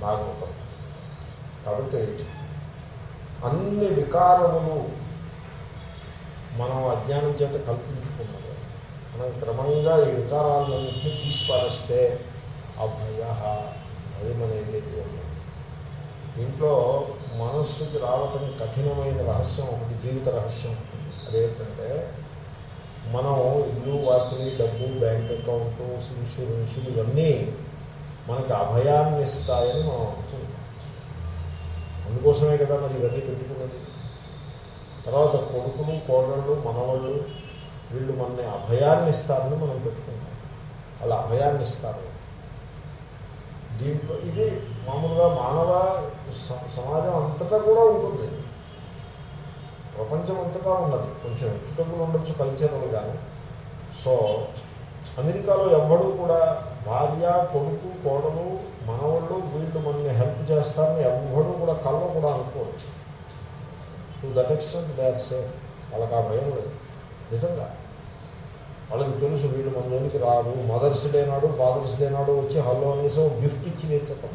భాగవతం కాబట్టి అన్ని వికారములు మనం అజ్ఞానం చేత కల్పించుకున్నది మనం క్రమంగా ఈ వికారాలన్నింటినీ తీసిపారేస్తే అభయ భయం అనేది ఉన్నది దీంట్లో మనస్సుకి రావటం కఠినమైన రహస్యం ఒకటి జీవిత రహస్యం అదేంటంటే మనం ఇల్లు వాటిని డబ్బు బ్యాంక్ అకౌంట్ ఇన్సూరెన్స్ ఇవన్నీ మనకి అభయాన్ని ఇస్తాయని మనం అనుకుంటాం. అందుకోసమే కదా మరి ఇవన్నీ పెట్టుకున్నది. తర్వాత కొడుకులు కోడళ్ళు మనవాళ్ళు వీళ్ళు మనని అభయాన్ని ఇస్తారని మనం పెట్టుకుంటాం. వాళ్ళ అభయాన్ని ఇస్తారు. దీంట్లో ఇది మామూలుగా మానవ స- సమాజం అంతటా కూడా ఉంటుంది. ప్రపంచం అంతటా ఉన్నది. కొంచెం హెచ్చుతగ్గులు ఉండొచ్చు కల్చరల్ కానీ సో అమెరికాలో ఎవ్వడూ కూడా భార్య కొడుకు కోడలు మనవాళ్ళు వీళ్ళు మనల్ని హెల్ప్ చేస్తారని ఎవ్వడూ కూడా కళ్ళ కూడా అనుకోవచ్చు to that extent that safe వాళ్ళకి ఆ భయం లేదు. నిజంగా. వాళ్ళకి తెలుసు వీళ్ళు మన జోలికి రారు. మదర్స్ డే నాడు ఫాదర్స్ డే నాడు వచ్చి హలో అనేసి ఒక గిఫ్ట్ ఇచ్చి వేసేస్తాం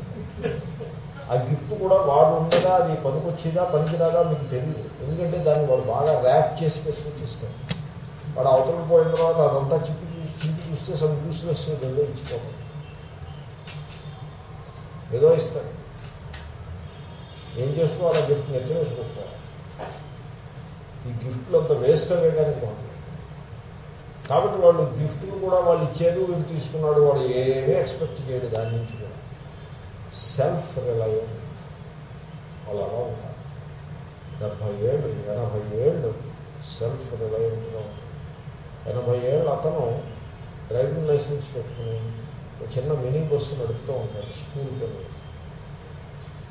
ఆ గిఫ్ట్ కూడా వాడు ఉండగా అది పనికొచ్చేదా పనికిరాదా మీకు తెలియదు ఎందుకంటే దాన్ని వాడు బాగా ర్యాప్ చేసి పెట్టుకుని వాడు అవతల పోయిన తర్వాత అదంతా చెప్పి చూసి చూస్తే సమ్ యూస్లెస్ ఏదో ఇచ్చిపోతాడు ఏదో ఇస్తాడు ఏం చేసుకోవాలి అలా గిఫ్ట్ నెత్తి వేసుకుంటారు ఈ గిఫ్ట్లు అంత వేస్ట్ అవే కానీ బాగుంది కాబట్టి వాళ్ళు గిఫ్ట్లు కూడా వాళ్ళు ఇచ్చారు వీడు తీసుకున్నాడు వాడు ఏమీ ఎక్స్పెక్ట్ చేయడు దాని నుంచి కూడా సెల్ఫ్ రిలయన్స్ వాళ్ళు అలా ఉంటారు డెబ్భై ఏళ్ళు ఎనభై ఏళ్ళు సెల్ఫ్ రిలయన్స్గా ఉంటారు ఎనభై ఏళ్ళు అతను డ్రైవింగ్ లైసెన్స్ పెట్టుకుని ఒక చిన్న మినీ బస్సు నడుపుతూ ఉంటారు స్కూల్ పిల్లలు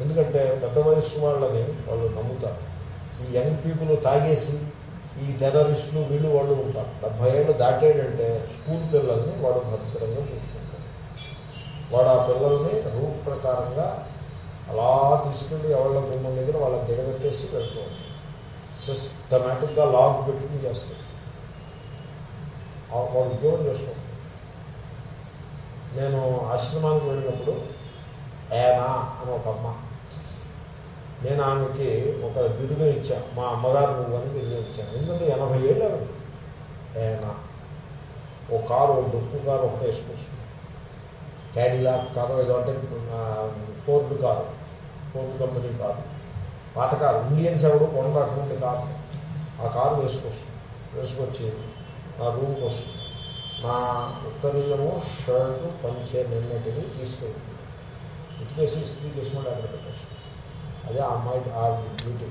ఎందుకంటే పెద్ద వయస్సు వాళ్ళని వాళ్ళు నమ్ముతారు. ఈ యంగ్ పీపుల్ తాగేసి ఈ టెర్రరిస్టులు వీళ్ళు వాళ్ళు ఉంటారు. డెబ్బై ఏళ్ళు దాటేటంటే స్కూల్ పిల్లల్ని వాడు భద్రంగా చూసుకుంటారు వాడు ఆ పిల్లల్ని రూట్ ప్రకారంగా అలా తీసుకెళ్ళి ఎవరి బొమ్మ దగ్గర వాళ్ళని దిగబెట్టేసి వెళ్తూ ఉంటారు సిస్టమేటిక్గా లాగ్ పెట్టుకుని చేస్తారు ఆ వాడు ఉద్యోగం చేసుకుంటారు నేను ఆశ్రమానికి వెళ్ళినప్పుడు ఏనా అని ఒక అమ్మ. నేను ఆమెకి ఒక బిరుదు ఇచ్చాను మా అమ్మగారు నువ్వని బిరుదు ఇచ్చాను ఎందుకంటే ఎనభై ఏళ్ళు ఏనా? ఓ కారు ఒక డొక్కు కారు ఒక వేసుకొస్తుంది క్యాడిలాక్ కారు ఏదో అంటే Ford car Ford company car. పాత కారు. ఇండియన్స్ ఎవరు కొనటువంటి కారు. ఆ కారు వేసుకొస్తుంది వేసుకొచ్చి నా రూమ్కి వస్తుంది. నా ఉత్తరీయము షర్టు పంచే నిన్నటిని తీసుకెళ్తుంది ఉతికేసి ఇస్త్రీ చేసుకుంటే అక్కడ పెట్టేస్తుంది అదే ఆ అమ్మాయి ఆ బ్యూటీ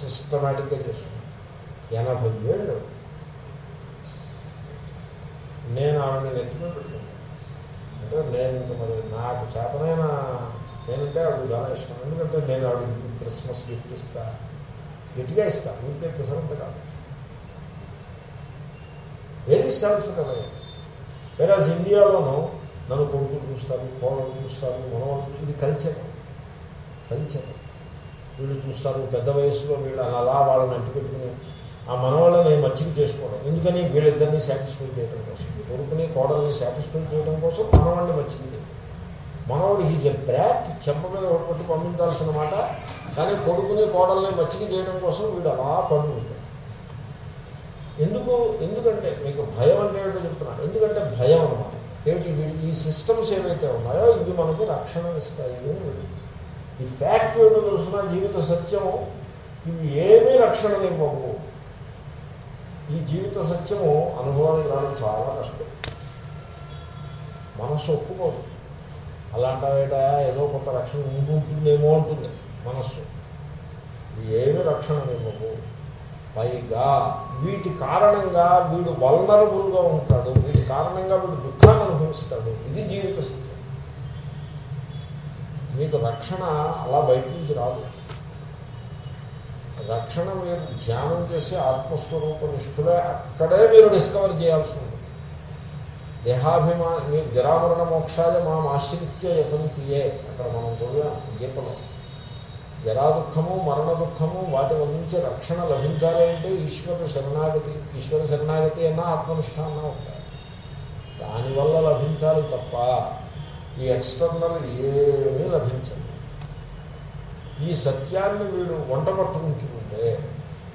సిస్టమేటిక్గా చేస్తుంది ఎనభై ఏళ్ళు. నేను ఆవిడని నెత్తిమే పెట్టుకుంటాను అంటే నేను ఇంత మరి నాకు చేతనైన నేనంటే ఆవిడ చాలా ఇష్టం. ఎందుకంటే నేను ఆవిడ క్రిస్మస్ గిఫ్ట్ ఇస్తా. గట్టిగా ఇస్తాను ఇంకే పిసరంత కాదు. వెరీ సెల్ఫ్ రిలయన్స్ వెరాజ్ ఇండియాలోనూ నన్ను కొడుకు చూస్తారు కోడలు చూస్తారు మనవాళ్ళు ఇది కల్చర్ కల్చర్ వీళ్ళు చూస్తారు పెద్ద వయసులో వీళ్ళు అలా వాళ్ళని అంటిపెట్టుకుని ఆ మనవాళ్ళని మచ్చిక చేసుకోవడం? ఎందుకని వీళ్ళిద్దరిని సాటిస్ఫై చేయడం కోసం? కొడుకుని కోడల్ని సాటిస్ఫై చేయడం కోసం మనవాళ్ళని మచ్చిక చేయడం మనవాడు ఈజ్ ఎ బ్రాట్ చెంప మీద ఒకటి పంపించాల్సిన మాట. కానీ కొడుకుని కోడల్ని మచ్చిక చేయడం కోసం వీడు అలా పండుగ ఎందుకు ఎందుకంటే మీకు భయం అంటే ఏంటో చెప్తున్నాను. ఎందుకంటే భయం అనమాట ఏమిటి? వీడి ఈ సిస్టమ్స్ ఏవైతే ఉన్నాయో ఇవి మనకి రక్షణ ఇస్తాయి అని ఈ ఫ్యాక్ట్ ఏంటో తెలుసిన? జీవిత సత్యము. ఇవి ఏమీ రక్షణ లేకపో ఈ జీవిత సత్యము అనుభవానికి రావడం చాలా కష్టం. మనస్సు ఒప్పుకోదు. అలాంటివేట ఏదో కొంత రక్షణ ఉంటుందేమో ఉంటుంది మనస్సు. ఏమి రక్షణ ఇవ్వవు పైగా వీటి కారణంగా వీడు వల్నరబుల్గా ఉంటాడు వీటి కారణంగా వీడు దుఃఖాన్ని అనుభవిస్తాడు. ఇది జీవిత సత్యం. మీకు రక్షణ అలా బయట నుంచి రాదు. రక్షణ మీరు ధ్యానం చేసి ఆత్మస్వరూప నిష్ఠులే అక్కడే మీరు డిస్కవర్ చేయాల్సి ఉంటుంది. దేహాభిమా మీరు జరామరణ మోక్షాలే మా ఆశ్రిత్య యతంతియే అక్కడ మనం చదివాం గీతలో జరా దుఃఖము మరణ దుఃఖము వాటి నుంచి రక్షణ లభించాలి అంటే ఈశ్వర శరణాగతి ఈశ్వర శరణాగతి అన్నా ఆత్మనిష్ట అన్నా ఉంటాయి దానివల్ల లభించాలి తప్ప ఈ ఎక్స్టర్నల్ ఏమీ లభించదు. ఈ సత్యాన్ని వీడు వంట పట్టుకుంటుంటే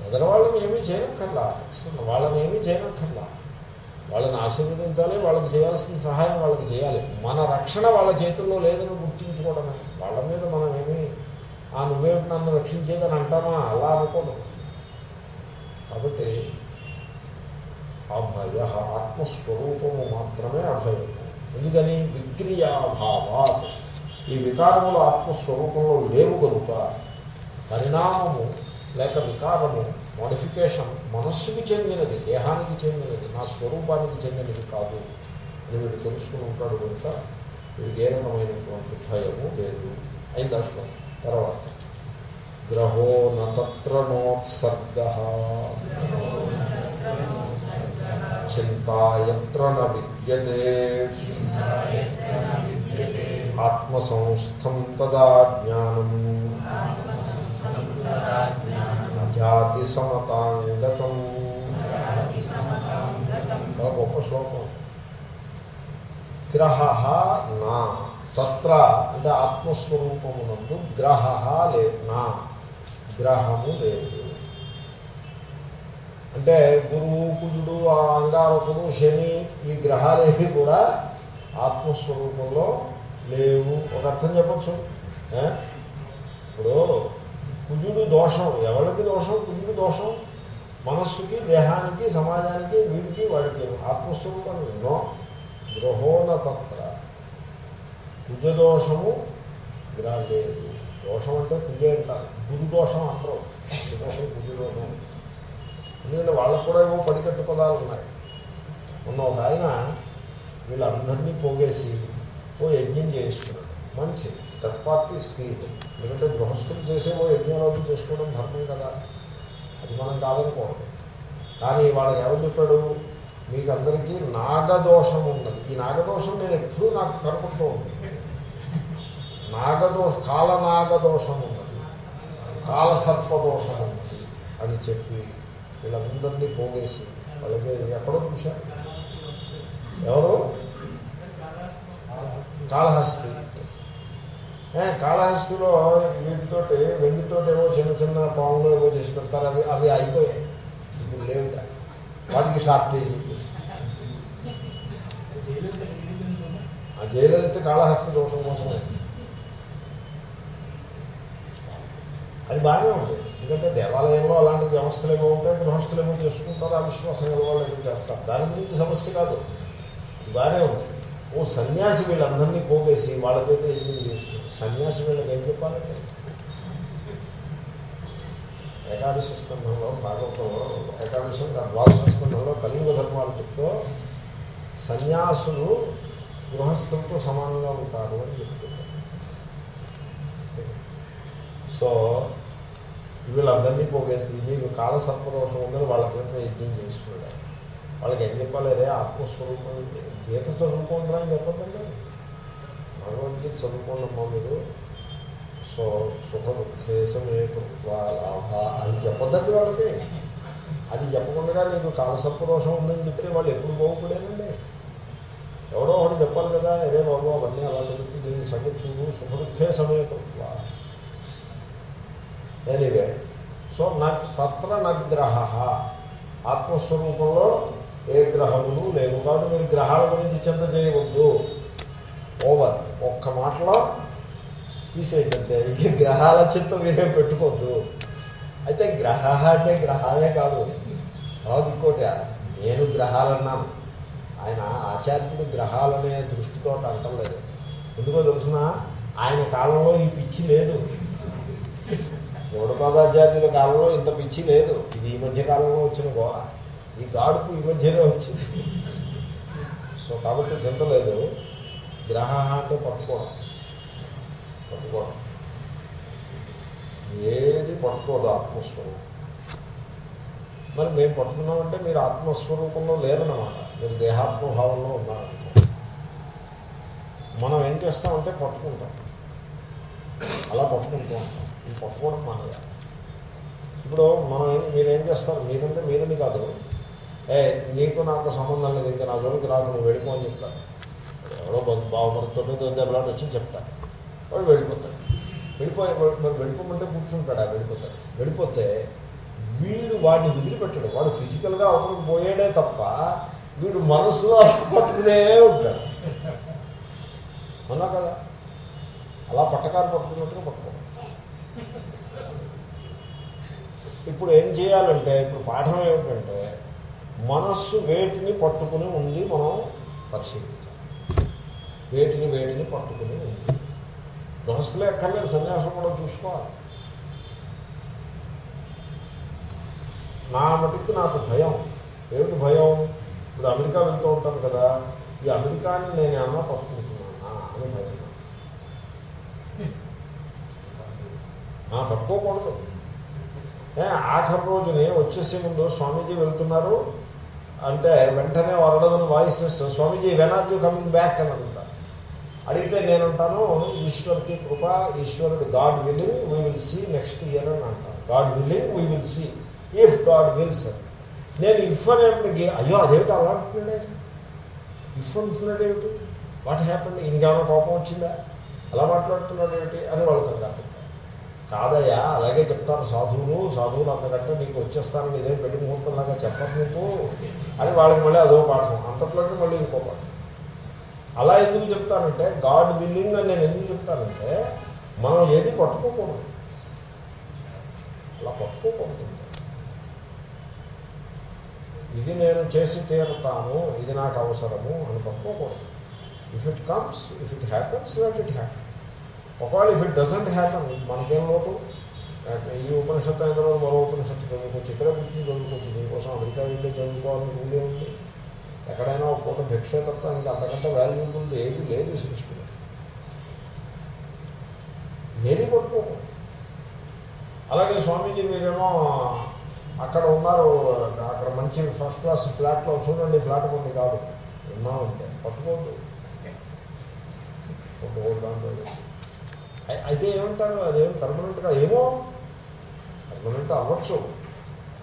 ఎదరవాళ్ళని ఏమీ చేయనక్కర్లా ఎక్స్టర్నల్ వాళ్ళని ఏమీ చేయనక్కర్లా. వాళ్ళని ఆశీర్వదించాలి వాళ్ళకి చేయాల్సిన సహాయం వాళ్ళకి చేయాలి. మన రక్షణ వాళ్ళ చేతుల్లో లేదని గుర్తించుకోవడమే. వాళ్ళ మీద మనం ఏమీ ఆ నువ్వేమిటి నన్ను రక్షించేదని అంటామా అలా అనుకోవడం కాబట్టి అభయ ఆత్మస్వరూపము మాత్రమే అభయం. ఎందుకని? విక్రియాభావా ఈ వికారములు ఆత్మస్వరూపంలో లేవు కనుక పరిణామము లేక వికారము మోడిఫికేషన్ మనస్సుకి చెందినది దేహానికి చెందినది నా స్వరూపానికి చెందినది కాదు అని వీడు తెలుసుకుని ఉంటాడు కనుక వీడికి ఏ రకమైనటువంటి భయము లేదు. అయిందా శ్లోకం తర్వాత గ్రహో నత్ర నోత్సర్గ చింతాయత్ర న విద్యతే ఆత్మసంస్థం తదా జ్ఞానం జాతి సమతాంగతం చాలా గొప్ప శ్లోకం గ్రహ నా తత్ర అంటే ఆత్మస్వరూపమునందు గ్రహ లే నా గ్రహము లేదు. అంటే గురువు కుజుడు ఆ అంగారకుడు శని ఈ గ్రహాలేవి కూడా ఆత్మస్వరూపంలో లేవు. ఒక అర్థం చెప్పచ్చు? ఇప్పుడు కుజుడు దోషం. ఎవరికి దోషం? కుజుడు దోషం. మనస్సుకి దేహానికి సమాజానికి వీడికి వాడికి. ఆత్మస్వరూపం. ఎన్నో గృహోన తత్ర. కుజదోషము గ్రహ లేదు దోషం అంటే పూజ అంటారు. గురు దోషం అంటారు. దోషం కుజ దోషం ఎందుకంటే వాళ్ళకు కూడా ఏమో పడికట్టు పదాలు ఉన్నాయి. ఉన్న ఒక ఆయన వీళ్ళందరినీ పోగేసి ఓ యజ్ఞం చేయిస్తున్నాడు. మంచి థర్డ్ పార్టీ స్పీడ్. ఎందుకంటే గృహస్థులు చేసే ఓ యజ్ఞాలు చేసుకోవడం ధర్మం కదా. అది మనం కాదనుకోవడం. కానీ వాళ్ళకి ఎవరు చెప్పాడు మీకు అందరికీ నాగదోషం ఉన్నది. ఈ నాగదోషం నేను ఎప్పుడూ నాకు కనపడుతూ ఉంది నాగదోష కాలనాగదోషం ఉన్నది కాలసర్పదోషం ఉన్నది అని చెప్పి వీళ్ళందరినీ పోగేసి వాళ్ళకి ఎక్కడో చూశారు. ఎవరు? కాళహస్తి. కాళహస్తిలో వీటితోటి వెండితోటి ఏవో చిన్న చిన్న పాములు ఏవో చేసి పెడతారు. అవి అవి అయిపోయాయి. ఇప్పుడు లేవుట వాటికి షార్టేజ్ ఆ జయలలిత కాళహస్తి దోషం కోసమే. అది బాగానే ఉంటుంది ఎందుకంటే దేవాలయంలో అలాంటి వ్యవస్థలు ఏమో ఉంటాయి గృహస్థులు ఏమో చేసుకుంటారు ఆ విశ్వాసం గల వాళ్ళు ఏమో చేస్తారు. దాని గురించి సమస్య కాదు. బాగానే ఉంది. ఓ సన్యాసి వీళ్ళందరినీ పోగేసి వాళ్ళకైతే యజ్ఞం చేస్తుంది సన్యాసి వీళ్ళకి ఏం చెప్పాలంటే? ఏకాదశి స్కంధంలో భాగవతంలో ఏకాదశి ద్వాదశ స్కంధంలో కలియుగ ధర్మాలు చెప్తూ సన్యాసులు గృహస్థులతో సమానంగా ఉంటారు అని చెప్తున్నారు. సో వీళ్ళందరినీ పోగేసి మీకు కాల సర్పదోషం ఉందని వాళ్ళ పేరుతో యజ్ఞం చేసుకున్నాడు వాళ్ళకి ఏం చెప్పాలి ఆత్మస్వరూపం గీత చదువుకుంటారా అని చెప్పద్దండి భగవద్గీత చదువుకోండమ్మా మీరు సో సుఖ దుఃఖేశమే లాభ అని చెప్పొద్దండి వాళ్ళకి. అది చెప్పకుండా నీకు కాలసర్పదోషం ఉందని చెప్తే వాళ్ళు ఎప్పుడు బాగుపడేనండి ఎవడో ఒకటి చెప్పాలి కదా అదే బాబు అవన్నీ అలా చెప్తే దీన్ని సంగతి చూడు సుఖ దుఃఖే సమేతత్వ ఎనీవే సో నాకు తత్ర నగ్రహ. ఆత్మస్వరూపంలో ఏ గ్రహములు లేవు. కాబట్టి మీరు గ్రహాల గురించి చింత చేయవద్దు. ఓవర్. ఒక్క మాటలో తీసేటంటే ఈ గ్రహాల చింత మీరే పెట్టుకోవద్దు. అయితే గ్రహ అంటే గ్రహాలే కాదు. తర్వాత ఇంకోటి నేను గ్రహాలన్నాను. ఆయన ఆచార్యుడు గ్రహాలనే దృష్టితో అంటలేదు. ఎందుకో తెలుసిన? ఆయన కాలంలో ఈ పిచ్చి లేదు. గౌడపాదాచార్యుల కాలంలో ఇంత పిచ్చి లేదు. ఇది ఈ మధ్య కాలంలో వచ్చిన గోడ. ఈ గాడుపు ఈ మధ్యనే వచ్చింది. సో కాబట్టి చింత లేదు. గ్రహ అంటే పట్టుకోవడం. పట్టుకోవడం. ఏది పట్టుకోదు ఆత్మస్వరూపం. మరి మేము పట్టుకున్నామంటే మీరు ఆత్మస్వరూపంలో లేరన్నమాట. మీరు దేహాత్మభావంలో ఉన్నారనుకో మనం ఏం చేస్తామంటే పట్టుకుంటాం. అలా పట్టుకుంటూ ఉంటాం. ఇది పట్టుకోవడం మానేయాలి ఇప్పుడు మనం మీరేం చేస్తారు? మీరంటే మీరని కాదు. ఏ నీకు నాకు సంబంధం లేదు ఇంకా నా జోలికి రాదు నువ్వు వెళ్ళిపో అని చెప్తారు. ఎవరో బాగుపడుతుందో దెబ్బలాట వచ్చి చెప్తాను వాడు వెళ్ళిపోతాడు వెళ్ళిపోయి మరి వెళ్ళిపోమంటే కూర్చుంటాడు ఆ వెళ్ళిపోతాడు. వెళ్ళిపోతే వీడు వాడిని వదిలిపెట్టాడు. వాడు ఫిజికల్గా అవతలకు పోయాడే తప్ప వీడు మనసులో పట్టుకునే ఉంటాడు. అన్నా కదా. అలా పట్టకాలు పట్టుకున్నట్టుగా పట్టుకోవాలి. ఇప్పుడు ఏం చేయాలంటే ఇప్పుడు పాఠం ఏమిటంటే మనస్సు వేటిని పట్టుకుని ఉంది మనం పరిశీలించాలి. వేటిని వేటిని పట్టుకుని ఉంది. గృహస్థులే ఎక్కర్లేదు సన్యాసం కూడా చూసుకోవాలి. నా మటుకు నాకు భయం. ఏమిటి భయం? ఇప్పుడు అమెరికా వెళ్తూ ఉంటాను కదా ఈ అమెరికాని నేను ఏమన్నా పట్టుకుంటున్నానా అని భయం పట్టుకోకూడదు ఆఖరి రోజుని వచ్చేసే ముందు స్వామీజీ వెళ్తున్నారు. అంటే వెంటనే వరడదని voices Swamiji when coming back అని అంటారు. అడిగితే నేనంటాను ఈశ్వర్కి కృప ఈశ్వరుడు God willing we will see next year అని అంటాను God willing we will see if God wills అని నేను ఇఫ్ అనేప్పటికీ అయ్యో అదేమిటి అలా అంటున్నాడే? ఇఫ్ అంటున్నాడు ఏమిటి వాట్ హ్యాపన్ ఇంకేమైనా కోపం వచ్చిందా? అలా మాట్లాడుతున్నాడు ఏమిటి అని వాళ్ళు కదా కాదయ్యా అలాగే చెప్తారు సాధువులు సాధువులు అంతకంటే నీకు వచ్చేస్తాను ఇదే పెళ్ళి ముహూర్తంలాగా చెప్పదు నీకు? అని వాళ్ళకి మళ్ళీ అదో పాఠం. అంతట్లోకి మళ్ళీ ఇంకో పాఠం. అలా ఎందుకు చెప్తానంటే గాడ్ విల్లింగ్ అని నేను ఎందుకు చెప్తానంటే మనం ఏది పట్టుకోకూడదు. అలా పట్టుకోకూడదు. ఇది నేను చేసి తీరుతాను ఇది నాకు అవసరము అని పట్టుకోకూడదు. If it comes if it happens let it happen ఒకవేళ ఇఫ్ ఇట్ డజంట్ హ్యాపన్ మనకేం లోటు? ఈ ఉపనిషత్తు అయిన తర్వాత మరో ఉపనిషత్తు చదువుకోవచ్చు ఇక్కడే కూర్చొని చదువుకోవచ్చు. దీనికోసం అమెరికా వెళ్ళి చదువుకోవాలని రూలే ఉంది ఎక్కడైనా ఒక పూట భిక్ష తప్ప ఇంకా అంతకంటే వాల్యూబుల్ ఏది లేదు సృష్టిలో. ఏది పట్టుకోకు అలాగే స్వామీజీ మీరేమో అక్కడ ఉన్నారు అక్కడ మంచి ఫస్ట్ క్లాస్ ఫ్లాట్లో చూడండి ఫ్లాట్ కొన్ని కాదు. ఉన్నాం అంతే పట్టుకోవద్దు పట్టుకోవద్దు దాంట్లో అయితే ఏమంటారు? అదేం పర్మనెంట్గా ఏమో? పర్మనెంట్ అవ్వచ్చు.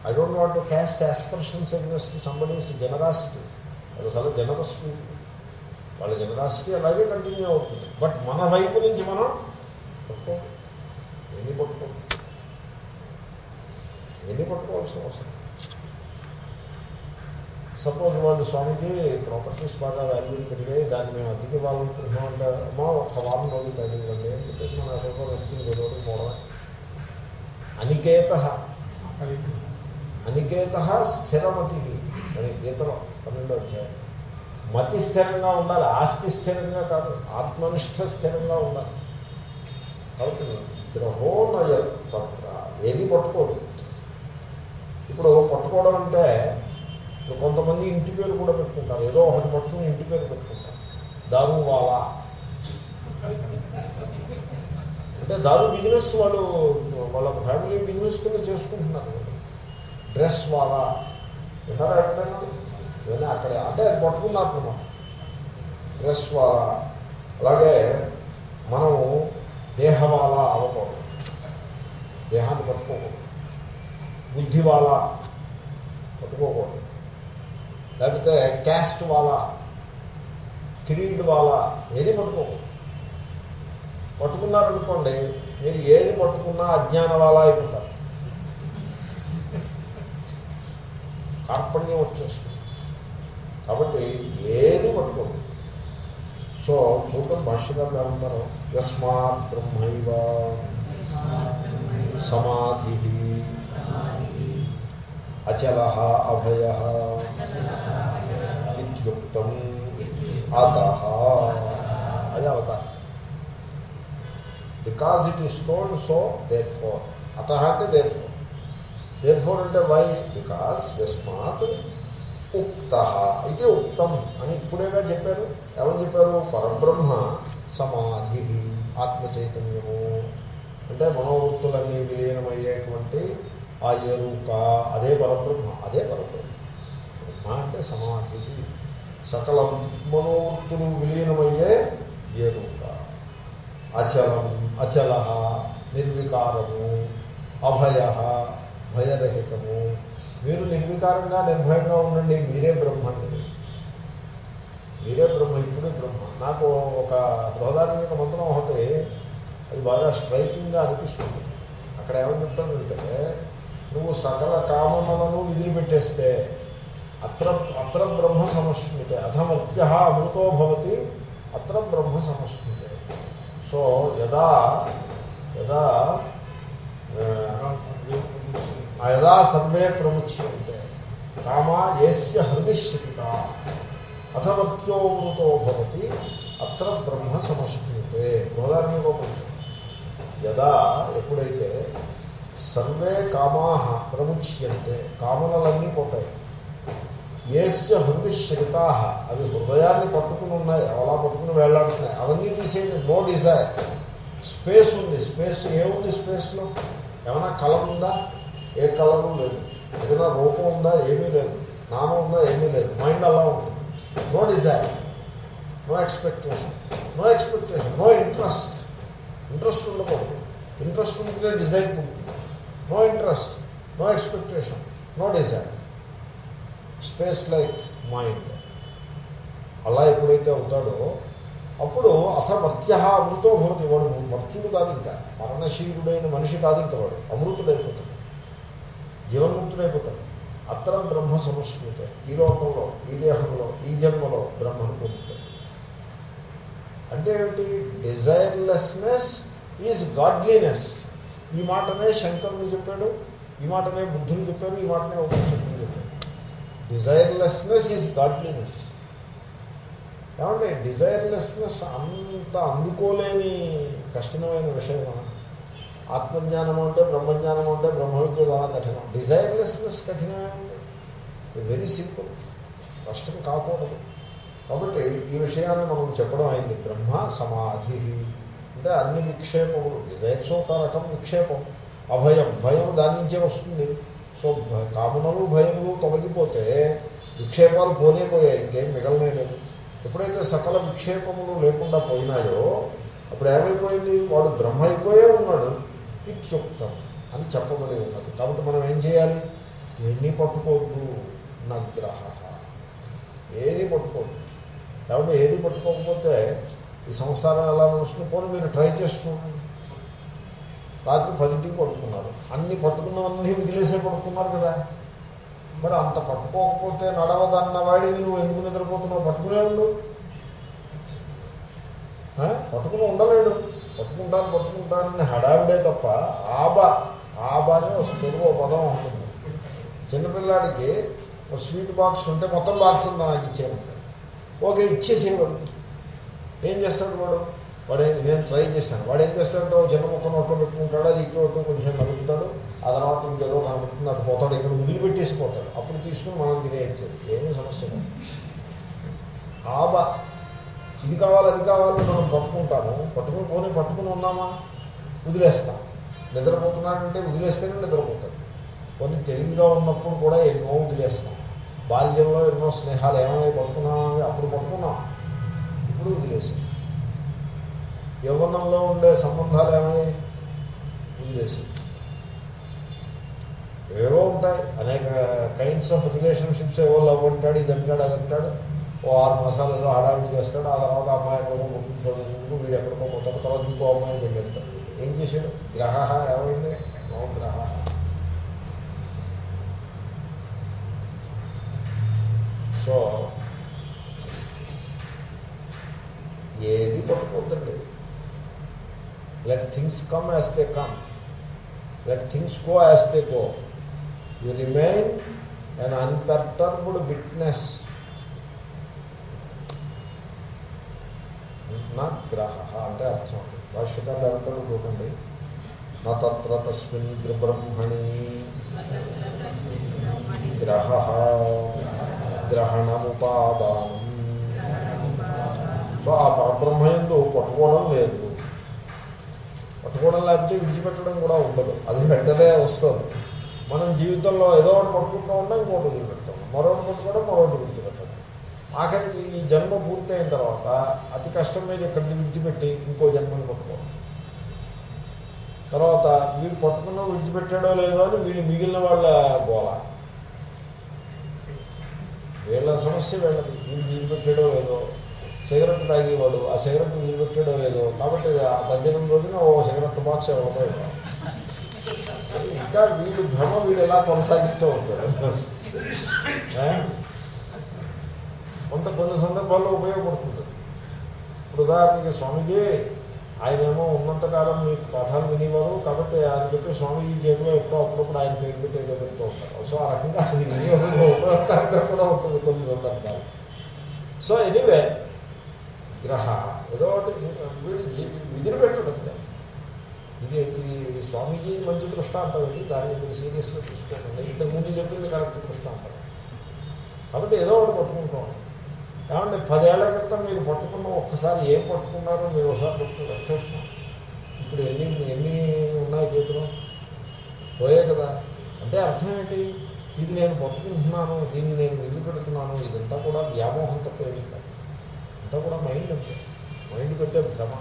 I don't want to cast aspersions against సంబంధించి జనరాసిటీ అది చాలా జనరసిటీ వాళ్ళ జనరాసిటీ అలాగే కంటిన్యూ అవుతుంది. బట్ మన వైపు నుంచి మనం పట్టుకో ఎన్ని పట్టుకో ఎన్ని పట్టుకోవాల్సిన అవసరం సపోజ్ వాళ్ళు స్వామికి ప్రాపర్టీస్ బాగా వాల్యూలు పెరిగాయి దాన్ని మేము అద్దెకి ఇవ్వాలనుకుంటున్నాం అంటే అమ్మా ఒక వారం రోజులు టైం ఇవ్వండి అని చెప్పేసి మన ఎక్కడికో వచ్చింది రోజు పోవడం అనికేత. అనికేత స్థిరమతి అని గీతలో పన్నెండో వచ్చాయి మతి స్థిరంగా ఉండాలి ఆస్తి స్థిరంగా కాదు ఆత్మనిష్ట స్థిరంగా ఉండాలి. కాబట్టి ద్రహో నయ తత్ర ఏది పట్టుకోదు. ఇప్పుడు పట్టుకోవడం అంటే కొంతమంది ఇంటి పేరు కూడా పెట్టుకుంటారు. ఏదో ఒకటి పట్టుకుని ఇంటి పేరు పెట్టుకుంటారు. దారువాలా అంటే దారు బిజినెస్ వాళ్ళు వాళ్ళ ఫ్యామిలీ బిజినెస్ కింద చేసుకుంటున్నారు. డ్రెస్ వాలా. విన్నారా ఎక్కడైనా? ఏదైనా అక్కడ అంటే అది పట్టుకున్నారు డ్రెస్ వాలా. అలాగే మనము దేహవాలా అవ్వకూడదు. దేహాన్ని పట్టుకోకూడదు. బుద్ధి వాళ్ళ పట్టుకోకూడదు. లేకపోతే క్యాస్ట్ వాళ్ళ క్రీడ్ వాళ్ళ ఏది పట్టుకోకూడదు. పట్టుకున్నారనుకోండి మీరు ఏది పట్టుకున్నా అజ్ఞాన వాళ్ళ అయిపోతారు. కార్పణ్యం వచ్చేస్తుంది. కాబట్టి ఏది పట్టుకోదు సో చూద్దాం భాష్యకారులు ఏమంటారు? యస్మాత్ బ్రహ్మైవ సమాధి అచల అభయ ఇత్యుక్తం అత అది అవతారం because it is told so therefore అత అంటే దేర్ ఫోర్ దేర్ ఫోర్ అంటే వై బికాజ్ యస్మాత్ ఉక్త ఇది ఉక్తం అని ఇప్పుడేగా చెప్పారు? ఏమని చెప్పారు? పరబ్రహ్మ సమాధి ఆత్మచైతన్యము। అంటే మనోవృత్తులన్నీ విలీనమయ్యేటువంటి ఆ ఎరుక అదే పరబ్రహ్మ అదే పరబ్రహ్మ. బ్రహ్మ అంటే సమాధి. సకల మనోవృత్తులు విలీనమయ్యే ఎరుక అచలం అచల నిర్వికారము అభయ భయరహితము. మీరు నిర్వికారంగా నిర్భయంగా ఉండండి మీరే బ్రహ్మండి మీరే బ్రహ్మ ఇప్పుడే బ్రహ్మ. నాకు ఒక బృహదార్మిక మంత్రం ఒకటి అది బాగా స్ట్రైకింగ్గా అనిపిస్తుంది. అక్కడ ఏమని చెప్తానంటే నువ్వు సకల కామనలను విదిలిపెట్టేస్తే అత్ర అత్ర బ్రహ్మ సమష్ణుతే అథమత్య అమృతో భవతి అత్ర బ్రహ్మ సమష్ణుతే. సో యదా యదా యదా సర్వే ప్రముచ్యంతే. కామా ఏస్య హృదిశ్యతిక అథమత్యోమృతో భవతి అత్ర బ్రహ్మ సమష్ణుతే. బృహదార్మికోపనిషత్తు యదా ఎప్పుడైతే సర్వే కామా ప్రముచ్యంతే. కామనలన్నీ పోతాయి. ఏస్య హృదయ శరితా అవి హృదయాన్ని పట్టుకుని ఉన్నాయి అలా పట్టుకుని వెళ్ళాడుతున్నాయి. అవన్నీ తీసేయండి. No desire. స్పేస్ ఉంది. స్పేస్ ఏముంది స్పేస్లో? ఏమైనా కలం ఉందా? ఏ కలరు లేదు. ఏదైనా రూపం ఉందా? ఏమీ లేదు. నామం ఉందా? ఏమీ లేదు. మైండ్ అలా ఉంటుంది no desire. No expectation. No expectation. No interest. Interest ఉండకూడదు. ఇంట్రెస్ట్ ఉంటే డిజైర్ ఉంటుంది. No interest no expectation no desire space like mind అలా ఎప్పుడైతే అవుతాడో అప్పుడు అథ మర్త్య అమృతో భవతి. వాడు మర్త్యుడు కాదు ఇంకా. మరణశీలుడైన మనిషి కాదు ఇంకా వాడు. అమృతుడైపోతాడు. జీవన్ముక్తుడైపోతాడు. అత్ర బ్రహ్మ సమస్య ఈ లోకంలో ఈ దేహంలో ఈ జన్మలో బ్రహ్మను పొందుతాడు. అంటే ఏమిటి? డిజైర్లెస్నెస్ ఈజ్ గాడ్లీనెస్ ఈ మాటనే శంకరుడు చెప్పాడు ఈ మాటనే బుద్ధుడు చెప్పారు ఈ మాటనే ఉపనిషత్తులు చెప్పాడు. డిజైర్లెస్నెస్ ఈజ్ గాడ్లీనెస్ ఏమంటే డిజైర్లెస్నెస్ అంత అందుకోలేని కఠినమైన విషయమా? ఆత్మజ్ఞానం అంటే బ్రహ్మజ్ఞానం అంటే బ్రహ్మ విద్య చాలా కఠినం డిజైర్లెస్నెస్ కఠినమైనది వెరీ సింపుల్ కష్టం కాకూడదు. కాబట్టి ఈ విషయాన్ని మనం చెప్పడం అయింది. బ్రహ్మ సమాధి. అంటే అన్ని విక్షేపములు డిజైర్స్ ఒక రకం విక్షేపం అభయం భయం దాని నుంచే వస్తుంది. సో కామనలు భయములు తొలగిపోతే విక్షేపాలు పోనే పోయాయి ఇంకేం మిగలనే ఎప్పుడైతే సకల విక్షేపములు లేకుండా పోయినాయో అప్పుడు ఏమైపోయింది? వాడు బ్రహ్మ అయిపోయే ఉన్నాడు. ఇత్యుక్తం అని చెప్పబడి ఉన్నది. కాబట్టి మనం ఏం చేయాలి? ఎన్ని పట్టుకోవద్దు. నగ్రహ. ఏది పట్టుకోవద్దు. కాబట్టి ఏది పట్టుకోకపోతే ఈ సంసారం ఎలా నడుస్తుంది పోనీ మీరు ట్రై చేస్తున్నాను రాత్రి పదింటికి పడుతున్నారు అన్ని పట్టుకున్నవన్నీ వదిలేసే పడుతున్నారు కదా. మరి అంత పట్టుకోకపోతే నడవదన్న వాడిని నువ్వు ఎందుకు నిద్రపోతున్నావు? పట్టుకునే ఉండు పట్టుకుని ఉండలేడు. పట్టుకుంటాను పట్టుకుంటానని హడావిడే తప్ప ఆబ ఆబ అని ఒక తెలుగు పదం ఉంటుంది. చిన్నపిల్లాడికి ఒక స్వీట్ బాక్స్ ఉంటే మొత్తం బాక్స్ ఉంది నాకు ఇచ్చేయమంటాడు. ఓకే ఇచ్చేసేవాడు ఏం చేస్తాడు వాడు? వాడే నేను ట్రై చేశాను వాడు ఏం చేస్తాడంటే ఓ చిన్న మొక్క నోట్లో పెట్టుకుంటాడు అది ఇటు అటు కొంచెం నలుగుతాడు ఆ తర్వాత ఇంకేదో కనబడుతుంది అటు పోతాడు ఇక్కడ వదిలిపెట్టేసి పోతాడు అప్పుడు తీసుకుని మనం తినేయచ్చాడు ఏమీ సమస్య లేదు. ఇది కావాలి అది కావాలని మనం పట్టుకుంటాము. పట్టుకుని పోనీ పట్టుకుని ఉన్నామా? వదిలేస్తాం. నిద్రపోతున్నాడంటే వదిలేస్తేనే నిద్రపోతాడు. కొన్ని తెలివిగా ఉన్నప్పుడు కూడా ఎన్నో వదిలేస్తాం. బాల్యంలో ఎన్నో స్నేహాలు ఏమైనా పట్టుకున్నామని అప్పుడు పట్టుకున్నాం ఇప్పుడు వదిలేసాం యవ్వనంలో ఉండే సంబంధాలు ఏమై వదిలేసాం ఏవో ఉంటాయి. అనేక కైండ్స్ ఆఫ్ రిలేషన్షిప్స్ ఏవో లవ్ అంటాడు ఇది అంటాడు అది అంటాడు. ఓ ఆరు మాసాలు ఏదో హడావిడి చేస్తాడు ఆ తర్వాత అమ్మాయి ఎక్కడికో కొట్టుకుంటాడు వీడు ఎక్కడికో పోతాడు తర్వాత ఇంకో అమ్మాయిని వెళ్ళేస్తాడు ఏం చేశాడు? గ్రహ ఏమైంది? నో గ్రహ సో ఏది పట్టుకోవద్దండి let things come as they come let things go as they go you remain un unperturbed witness నా గ్రహ అంటే అర్థం భాష్యకారులు అంటారు చూడండి నా తత్ర తస్మిన్ బ్రహ్మణి గ్రహ గ్రహణముపాదానం సో ఆ పరబ్రహ్మయందు పట్టుకోవడం లేదు. పట్టుకోవడం లేకపోతే విడిచిపెట్టడం కూడా ఉండదు. అది వెంటనే వస్తుంది. మనం జీవితంలో ఏదో ఒకటి పట్టుకుంటూ ఉంటాం ఇంకోటి వదిలిపెడతాం. మరొకటి పట్టుకోవడం మరొకటి విడిచిపెట్టడం ఆఖరికి ఈ జన్మ పూర్తయిన తర్వాత అతి కష్టం మీద ఇక్కడికి విడిచిపెట్టి ఇంకో జన్మను పట్టుకోవడం. తర్వాత వీడు పట్టుకున్నా విడిచిపెట్టాడో లేదో అని వీడు మిగిలిన వాళ్ళ గోల. వీళ్ళ సమస్య వీళ్ళది. వీడు విడిచిపెట్టాడో లేదో. సిగరెట్ తాగేవాడు ఆ సిగరెట్ వీలు పెట్టాడో లేదో. కాబట్టి ఆ తగ్గిన రోజున ఓ సిగరెట్ బాక్స్ ఇవ్వడం ఇంకా వీళ్ళు భ్రమ వీళ్ళు ఎలా కొనసాగిస్తూ ఉంటారు? కొంత కొన్ని సందర్భాల్లో ఉపయోగపడుతుంది. ఇప్పుడు ఉదాహరణకి స్వామీజీ ఆయనేమో ఉన్నంతకాలం మీకు పాఠాలు వినేవారు. కాబట్టి ఆయన చెప్పి స్వామీజీ చేతిలో ఎక్కువ అప్పుడప్పుడు ఆయన పేరు పెట్టి ఏదో పెడుతూ ఉంటారు. సో ఆ రకంగా ఉపయోగకరంగా కూడా ఉంటుంది కొన్ని సందర్భాలు. సో ఎనీవే గ్రహ ఏదో ఒకటి వీడు జీ- విధులు ఇది ఇది స్వామీజీ మంచి దృష్టాంతం ఇది దాన్ని మీరు సీరియస్గా చూసుకోకండి. ఇంతకుముందు చెప్పింది కరెక్ట్ దృష్టాంతం. కాబట్టి ఏదో ఒకటి పట్టుకుంటాం. ఏమంటే పదేళ్ళ క్రితం మీరు పట్టుకున్న ఒక్కసారి ఏం పట్టుకున్నారో మీరు ఒకసారి పట్టుకుని ఇప్పుడు ఎన్ని ఎన్ని ఉన్నాయి చేతిలో? పోయే కదా. అంటే అర్థం ఏంటి? ఇది నేను పట్టుకుంటున్నాను దీన్ని నేను విధి పెడుతున్నాను ఇదంతా కూడా వ్యామోహం తప్పేది కాదు అంతా కూడా మైండ్ అంతే. మైండ్ పెట్టే భ్రమ.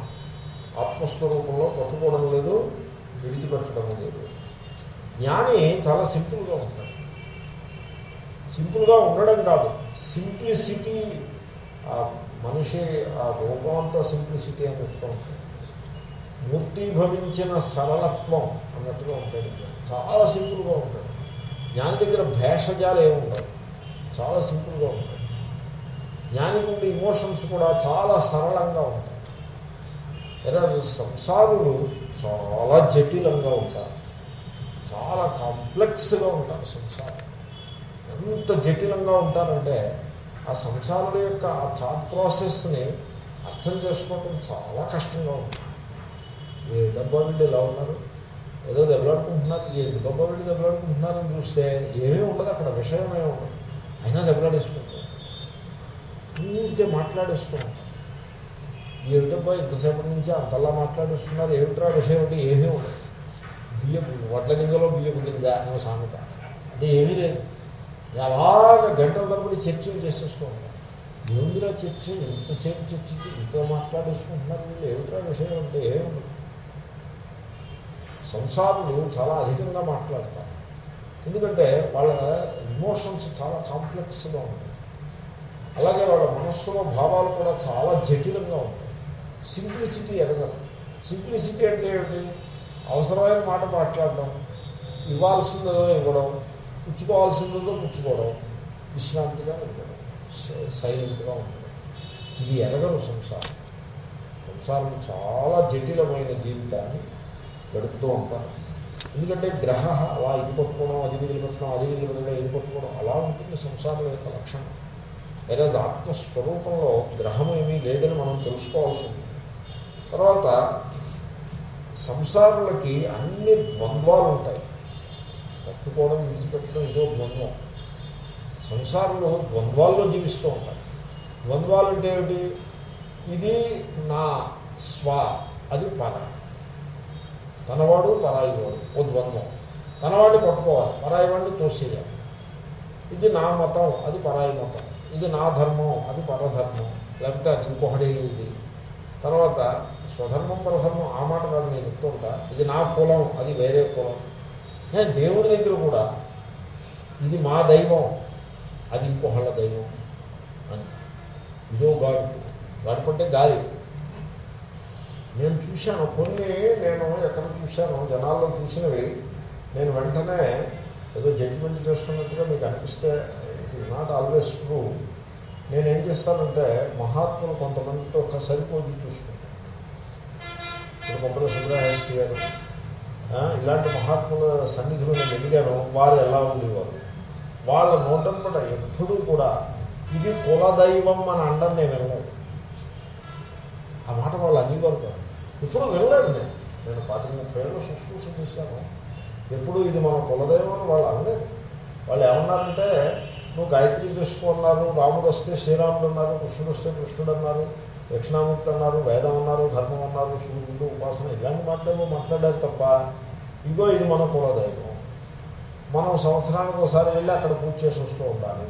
ఆత్మస్వరూపంలో పట్టుకోవడం లేదు విడిచిపెట్టడం లేదు. జ్ఞాని చాలా సింపుల్గా ఉంటాడు. సింపుల్గా ఉండడం కాదు. సింప్లిసిటీ ఆ మనిషి ఆ రూపం అంతా సింప్లిసిటీ అని చెప్తూ ఉంటాడు. మూర్తిభవించిన సరళత్వం అన్నట్టుగా ఉంటాడు. చాలా సింపుల్గా ఉంటాడు. జ్ఞాని దగ్గర భేషజాలు ఏమి ఉండవు చాలా సింపుల్గా ఉంటాయి జ్ఞానికి ఉండే ఇమోషన్స్ కూడా చాలా సరళంగా ఉంటాయి. ఎలా సంసారులు చాలా జటిలంగా ఉంటారు. చాలా కాంప్లెక్స్గా ఉంటారు సంసారం. ఎంత జటిలంగా ఉంటారంటే ఆ సంసారుల యొక్క ఆ థాట్ ప్రాసెస్ని అర్థం చేసుకోవటం చాలా కష్టంగా ఉంటుంది. ఏ డబ్బా వీళ్ళు ఎలా ఉన్నారు? ఏదో దెబ్బలాడుకుంటున్నారు ఏ డబ్బా వీళ్ళు దెబ్బలాడుకుంటున్నారని చూస్తే ఏమీ ఉండదు. అక్కడ విషయమే ఉండదు. అయినా దెబ్బలాడేసుకుంటారు ఊరికే మాట్లాడేస్తున్నారు. ఏమిటబ్బా ఇంతసేపటి నుంచి అంతలా మాట్లాడేస్తున్నారు. ఏమిట్రా విషయం అంటే ఏమీ ఉండదు. బియ్యం వడ్ల గింజలో బియ్యం గింజ అనే సామెత. అంటే ఏమీ లేదు. అలాగా గంటల తరబడి చర్చలు చేసేస్తూ ఉంటారు ఏమిరా చర్చ? ఇంతసేపు చర్చించి ఇంత మాట్లాడేసుకుంటున్నారు వీళ్ళు? ఏమిట్రా విషయం అంటే ఏమి సంసారులు చాలా అధికంగా మాట్లాడతారు. ఎందుకంటే వాళ్ళ ఇమోషన్స్ చాలా కాంప్లెక్స్గా ఉంటాయి. అలాగే వాళ్ళ మనస్సులో భావాలు కూడా చాలా జటిలంగా ఉంటాయి. సింప్లిసిటీ ఎదగదు. సింప్లిసిటీ అంటే ఏమిటి? అవసరమైన మాట మాట్లాడడం ఇవ్వాల్సిందో ఇవ్వడం పుచ్చుకోవాల్సిందో పుచ్చుకోవడం విశ్రాంతిగా ఉండడం సైలెంట్గా ఉండడం. ఇది ఎదగదు సంసారం. సంసారం చాలా జటిలమైన జీవితాన్ని గడుపుతూ ఉంటారు. ఎందుకంటే గ్రహ అలా ఇది పట్టుకోవడం అది విధులు పెట్టడం అది విధులు పెట్టడం ఇది పట్టుకోవడం అలా ఉంటుంది సంసారం యొక్క లక్షణం. లేదా ఆత్మస్వరూపంలో గ్రహం ఏమీ లేదని మనం తెలుసుకోవాల్సింది. తర్వాత సంసారులకి అన్ని ద్వంద్వాలు ఉంటాయి. పట్టుకోవడం విడిచిపెట్టడం ఇదో ద్వంద్వం. సంసారంలో ద్వంద్వాల్లో జీవిస్తూ ఉంటారు. ద్వంద్వాలు అంటే ఏమిటి? ఇది నా స్వ అది పర. తనవాడు పరాయివాడు ఓ ద్వంద్వం. తనవాడిని పట్టుకోవాలి పరాయి వాడిని తోసేయాలి. ఇది నా మతం అది పరాయి మతం. ఇది నా ధర్మం అది పరధర్మం. లేకపోతే అది ఇంకొకటి ఇది. తర్వాత స్వధర్మం పరధర్మం ఆ మాట కాదు నేను చెప్తుంటా ఇది నా కులం అది వేరే కులం. దేవుడి దగ్గర కూడా ఇది మా దైవం అది ఇంకొకళ్ళ దైవం అని. ఇదో గాడు గాడుపంటే గాలి. నేను చూశాను కొన్ని నేను ఎక్కడ చూశాను జనాల్లో చూసినవి. నేను వెంటనే ఏదో జడ్జిమెంట్ చేసుకున్నట్టుగా మీకు అనిపిస్తే ఇట్ నాట్ ఆల్వేస్ ట్రూ నేనేం చేస్తానంటే మహాత్ములు కొంతమందితో ఒక సరిపోజు చూసుకుంటాను. ఇప్పుడు కొబ్బరి గారు ఇలాంటి మహాత్ముల సన్నిధిలో నేను ఎదిగాను వారు ఎలా ఉండేవారు? వాళ్ళ నోటంపట ఎప్పుడూ కూడా ఇది కులదైవం అని అండం నేను వినలేదు. ఆ మాట వాళ్ళు అనేవారు కాదు. ఇప్పుడు వినలేదు నేను. నేను పాతిక ముప్పై ఏళ్ళు శుశ్రూష చేశాను. ఎప్పుడు ఇది మన కులదైవం అని వాళ్ళు అనలేదు. వాళ్ళు ఏమన్నారంటే నువ్వు గాయత్రి చేసుకున్నారు రాముడు వస్తే శ్రీరాముడు అన్నారు కృష్ణుడు వస్తే కృష్ణుడు అన్నారు దక్షిణామూర్తి అన్నారు వేదం అన్నారు ధర్మం అన్నారు సూర్యుడు ఉపాసన ఇలాంటి మాట్లాడేమో మాట్లాడారు తప్ప ఇగో ఇది మన కులదైవం మనం సంవత్సరానికి ఒకసారి వెళ్ళి అక్కడ పూజ చేసి వస్తూ ఉండాలి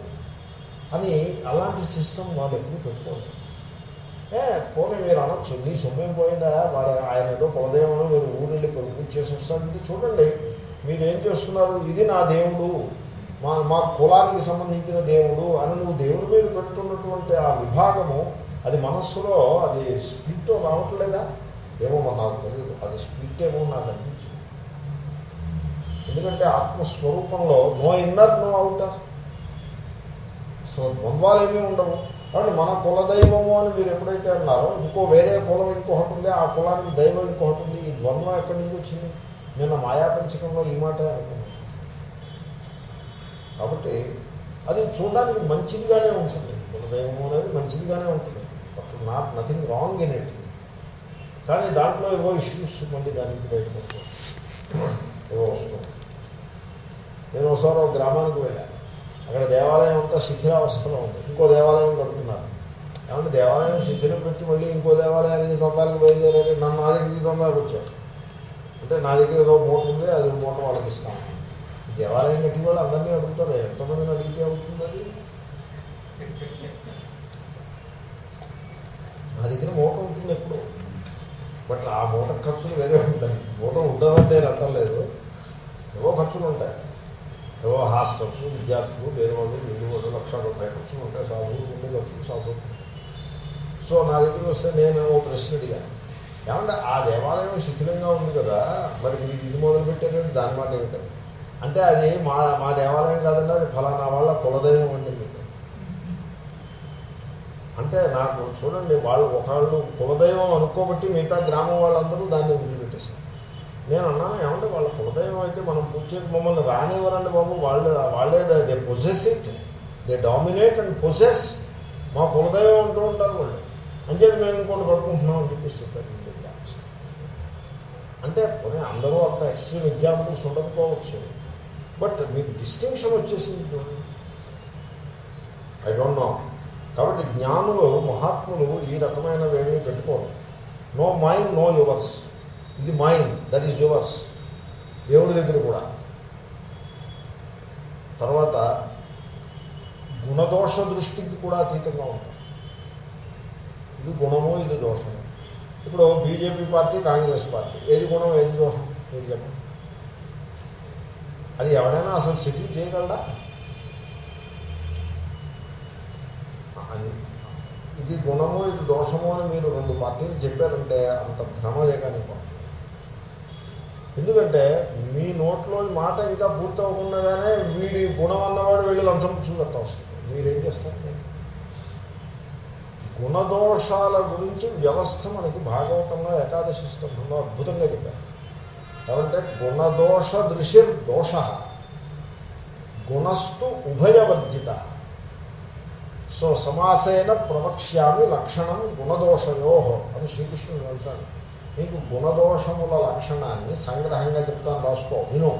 అని అలాంటి సిస్టమ్ వాళ్ళు ఎప్పుడు పెట్టుకోండి ఏ పోనీ మీరు అనొచ్చు నీ సొమ్మేం పోయిందా? వాడు ఆయన ఏదో కులదేవమో మీరు ఊరు వెళ్ళి పూజ చేసి వస్తారంటే చూడండి మీరు ఏం చేస్తున్నారు? ఇది నా దేవుడు. మా మా కులానికి సంబంధించిన దేవుడు అని నువ్వు దేవుడి మీద పెట్టుకున్నటువంటి ఆ విభాగము అది మనస్సులో అది స్ప్లిట్ రావట్లేదా? ఏమో మరి నాకు తెలియదు. అది స్ప్లిట్ ఏమో నాకు అనిపించింది. ఎందుకంటే ఆత్మస్వరూపంలో no inner no outer so ద్వంద్వాలు ఏమీ ఉండవు. కాబట్టి మన కుల దైవము అని మీరు ఎప్పుడైతే అన్నారో ఇంకో వేరే కులం ఇంకొకటి ఉంది ఆ కులానికి దైవం ఇంకొకటి ఉంది ఈ ద్వంద్వం ఎక్కడి నుంచి వచ్చింది? నిన్న మాయాపంచకంలో ఈ మాట అనుకున్నాను. కాబట్టి అది చూడడానికి మంచిదిగానే ఉంటుంది. హృదయము అనేది మంచిదిగానే ఉంటుంది. But not nothing wrong in it కానీ దాంట్లో ఏవో ఇష్యూస్ మళ్ళీ దానికి బయటపడుతుంది. ఏవో వస్తుంది నేను ఒకసారి ఒక గ్రామానికి వెళ్ళాను అక్కడ దేవాలయం అంతా శిథిలావస్థలో ఉంది. ఇంకో దేవాలయం కడుతున్నారు ఏమంటే దేవాలయం శిథిలం పెట్టి మళ్ళీ ఇంకో దేవాలయానికి తొందరగా బయలుదేరారు. నన్ను నా దగ్గరికి తొందరగా వచ్చారు. అంటే నా దగ్గర ఏదో మూట ఉంది అది మూట వాళ్ళకి ఇస్తాను. దేవాలయం కట్టి వాళ్ళు అందరినీ అడుగుతారు. ఎంతమందిని అడిగితే అవుతుంది అది నా దగ్గర మూట ఉంటుంది ఎప్పుడు. బట్ ఆ మూట ఖర్చులు వేరే ఉంటాయి. మూట ఉండదంటే నేను అంటలేదు ఏవో ఖర్చులు ఉంటాయి. ఏవో హాస్టల్స్ విద్యార్థులు వేరే వాళ్ళు వీళ్ళు వాళ్ళు లక్ష రూపాయల ఖర్చులు ఉంటాయి. సాధువులు ఉండే ఖర్చులు సాధువులు సో నా దగ్గర వస్తే నేను ఓ ప్రశ్న అడిగాను ఏమంటే ఆ దేవాలయం శిథిలంగా ఉంది కదా. మరి మీరు ఇది మొదలు పెట్టారంటే దాని మాట ఏమిటంటే అంటే అది మా మా దేవాలయం కాదండి అది ఫలానా వాళ్ళ కులదైవం అండి మీకు. అంటే నాకు చూడండి వాళ్ళు ఒకళ్ళు కులదైవం అనుకోబట్టి మిగతా గ్రామం వాళ్ళందరూ దాన్ని వదిలిపెట్టేశారు. నేను అన్నాను ఏమంటే వాళ్ళ కులదైవం అయితే మనం పూజకి మమ్మల్ని రానివ్వరండి బాబు వాళ్ళు వాళ్ళే they possess it they dominate and possess మా కులదైవం అంటూ ఉంటారు వాళ్ళు. అంచేది మేము ఇంకోటి పట్టుకుంటున్నాం అని చెప్పేసి చెప్పారు. అంటే పోనీ అందరూ అంత ఎక్స్ట్రీమ్ ఎగ్జాంపుల్స్ ఉండకపోవచ్చు. బట్ మీకు డిస్టింక్షన్ వచ్చేసింది. ఐ డోంట్ నో కాబట్టి జ్ఞానులు మహాత్ములు ఈ రకమైనవేమీ పెట్టుకోరు. నో మైండ్ నో యువర్స్ ఇది మైండ్ దట్ ఈజ్ యువర్స్ దేవుడి దగ్గర కూడా. తర్వాత గుణదోష దృష్టికి కూడా అతీతంగా ఉంటారు. ఇది గుణము ఇది దోషము. ఇప్పుడు బీజేపీ పార్టీ కాంగ్రెస్ పార్టీ. ఏది గుణం ఏది దోషం? ఏది చెప్పండి అది ఎవడైనా అసలు సెటిల్ చేయగలడా? అని ఇది గుణము ఇది దోషము అని మీరు రెండు పార్టీలు చెప్పారంటే అంత భ్రమ కానీ ఎందుకంటే మీ నోట్లో మాట ఇంకా పూర్తి అవ్వకుండానే వీడి గుణం అన్నవాడు వెళ్ళి లంచం పుచ్చుకట్ట వస్తుంది మీరేం చేస్తారు? గుణదోషాల గురించి వ్యవస్థ మనకి భాగవతంలో ఏకాదశి స్కంధంలో అద్భుతంగా చెప్పారు. ఏమంటే గుణదోష దృశ్య దోష గుణస్థు ఉభయవర్జిత సో సమాసేన ప్రవక్ష్యామి లక్షణం గుణదోషయో అని శ్రీకృష్ణుడు అంటాడు మీకు గుణదోషముల లక్షణాన్ని సంగ్రహంగా చెప్తాను రాసుకో విను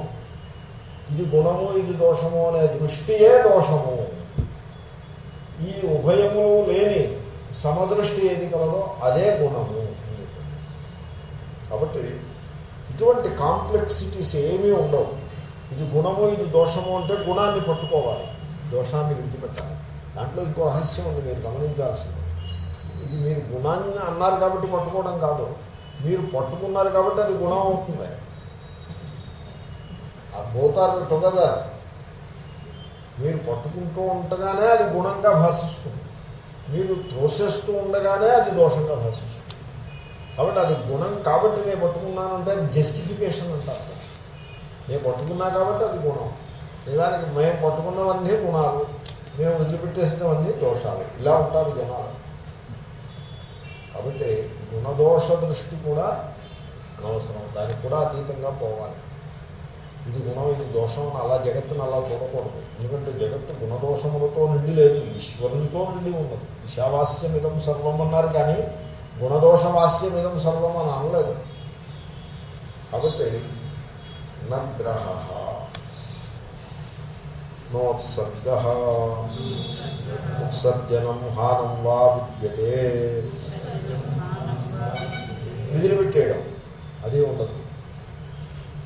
ఇది గుణము ఇది దోషము అనే దృష్టియే దోషము ఈ ఉభయము లేని సమదృష్టి ఏది కలదో అదే గుణము కాబట్టి ఇటువంటి కాంప్లెక్సిటీస్ ఏమీ ఉండవు. ఇది గుణము ఇది దోషము అంటే గుణాన్ని పట్టుకోవాలి. దోషాన్ని విడిచిపెట్టాలి. దాంట్లో ఇంకో రహస్యం ఉంది మీరు గమనించాల్సింది. ఇది మీరు గుణాన్ని అన్నారు కాబట్టి పట్టుకోవడం కాదు. మీరు పట్టుకున్నారు కాబట్టి అది గుణం అవుతుంది. ఆ పోతారు టుగెదర్ మీరు పట్టుకుంటూ ఉండగానే అది గుణంగా భాషిస్తుంది. మీరు తోసేస్తూ ఉండగానే అది దోషంగా భాషిస్తుంది. కాబట్టి అది గుణం కాబట్టి నేను పట్టుకున్నానంటే అది జస్టిఫికేషన్ అంటారు. నేను పట్టుకున్నా కాబట్టి అది గుణం. నిజానికి మేము పట్టుకున్నవన్నీ గుణాలు. మేము వదిలిపెట్టేసినవన్నీ దోషాలు. ఇలా ఉంటారు జనాలు. కాబట్టి గుణదోష దృష్టి కూడా అనవసరం. దానికి కూడా అతీతంగా పోవాలి. ఇది గుణం ఇది దోషం అలా జగత్తును అలా చూడకూడదు. ఎందుకంటే జగత్తు గుణదోషములతో నిండి లేదు. ఈశ్వరునితో నిండి ఉన్నది. ఈశావాస్యమిదం సర్వం అన్నారు కానీ గుణదోషవాస్యమిదం సర్వం అని అనలేదు. కాబట్టి నగ్రహ నోత్సర్గ ఉత్సర్జనం హానం వా విద్యతే. విదిలిపెట్టేయడం అది ఉండదు